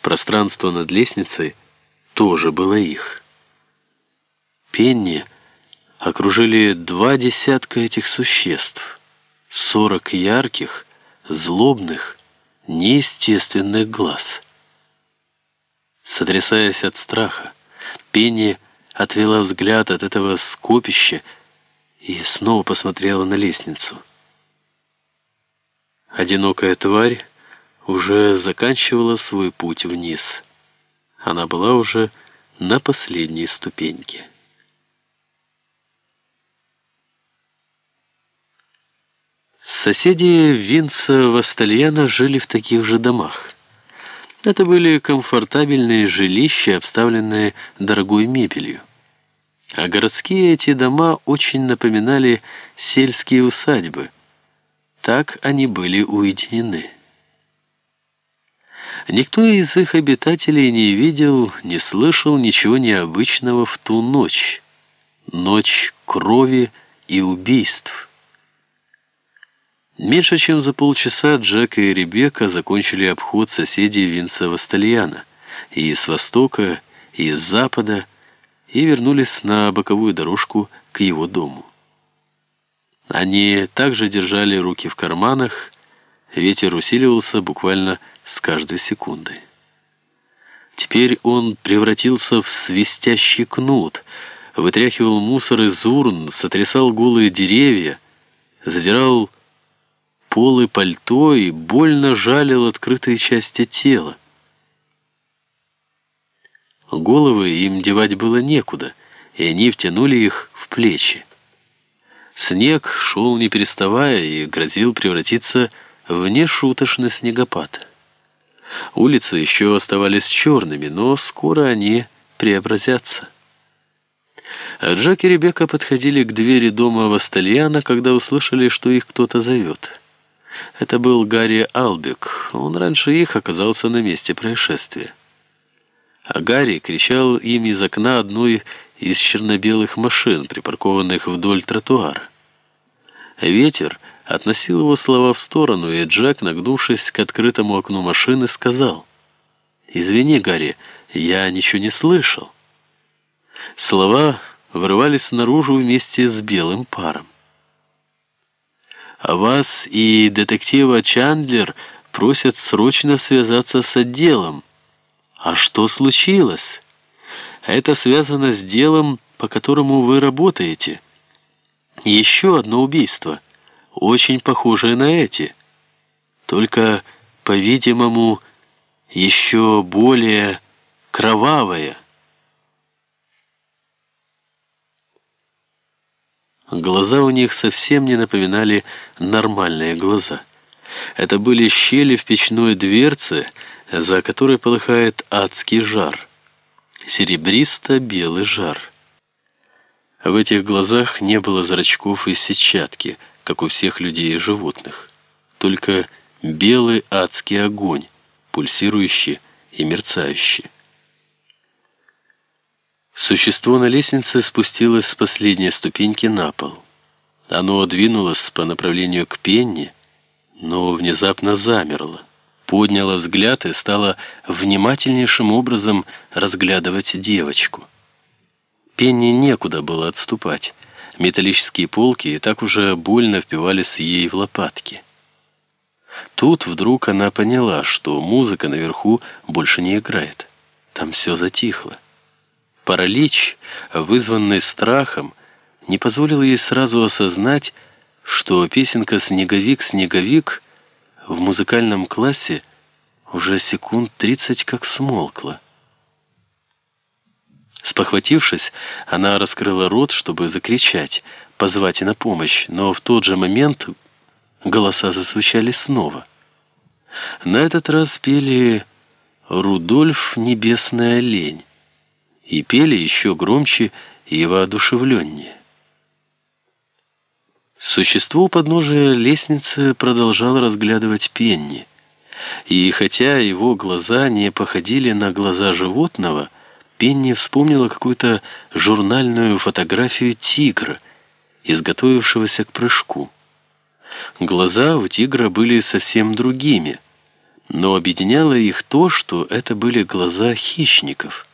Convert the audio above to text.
Пространство над лестницей тоже было их. Пенни окружили два десятка этих существ, сорок ярких, злобных, неестественных глаз. Сотрясаясь от страха, Пенни отвела взгляд от этого скопища и снова посмотрела на лестницу. Одинокая тварь уже заканчивала свой путь вниз. Она была уже на последней ступеньке. Соседи Винса Вастальяна жили в таких же домах. Это были комфортабельные жилища, обставленные дорогой мебелью. А городские эти дома очень напоминали сельские усадьбы. Так они были уединены. Никто из их обитателей не видел, не слышал ничего необычного в ту ночь. Ночь крови и убийств. Меньше чем за полчаса Джек и Ребекка закончили обход соседей Винса Вастальяна и с востока, и с запада, и вернулись на боковую дорожку к его дому. Они также держали руки в карманах, ветер усиливался буквально с каждой секундой. Теперь он превратился в свистящий кнут, вытряхивал мусор из урн, сотрясал голые деревья, задирал полы пальто и больно жалил открытые части тела. Головы им девать было некуда, и они втянули их в плечи. Снег шел не переставая и грозил превратиться в нешуточный снегопад. Улицы еще оставались черными, но скоро они преобразятся. Джек и Ребекка подходили к двери дома Вастальяна, когда услышали, что их кто-то зовет. Это был Гарри Албек. Он раньше их оказался на месте происшествия. А Гарри кричал им из окна одной из черно-белых машин, припаркованных вдоль тротуара. Ветер относил его слова в сторону, и Джек, нагнувшись к открытому окну машины, сказал, «Извини, Гарри, я ничего не слышал». Слова вырывались наружу вместе с белым паром. А вас и детектива Чандлер просят срочно связаться с отделом. А что случилось? Это связано с делом, по которому вы работаете. Еще одно убийство — очень похожее на эти, только, по-видимому, еще более кровавое. Глаза у них совсем не напоминали нормальные глаза. Это были щели в печной дверце, за которой полыхает адский жар. Серебристо-белый жар. В этих глазах не было зрачков и сетчатки — как у всех людей и животных. Только белый адский огонь, пульсирующий и мерцающий. Существо на лестнице спустилось с последней ступеньки на пол. Оно двинулось по направлению к Пенни, но внезапно замерло, подняло взгляд и стало внимательнейшим образом разглядывать девочку. Пенни некуда было отступать. Металлические полки и так уже больно впивались ей в лопатки. Тут вдруг она поняла, что музыка наверху больше не играет. Там все затихло. Паралич, вызванный страхом, не позволил ей сразу осознать, что песенка «Снеговик, снеговик» в музыкальном классе уже секунд тридцать как смолкла. Спохватившись, она раскрыла рот, чтобы закричать, позвать на помощь, но в тот же момент голоса засвучали снова. На этот раз пели «Рудольф, небесная олень» и пели еще громче и воодушевленнее. Существо у подножия лестницы продолжало разглядывать Пенни, и хотя его глаза не походили на глаза животного, Пенни вспомнила какую-то журнальную фотографию тигра, изготовившегося к прыжку. Глаза у тигра были совсем другими, Но объединяло их то, что это были глаза хищников.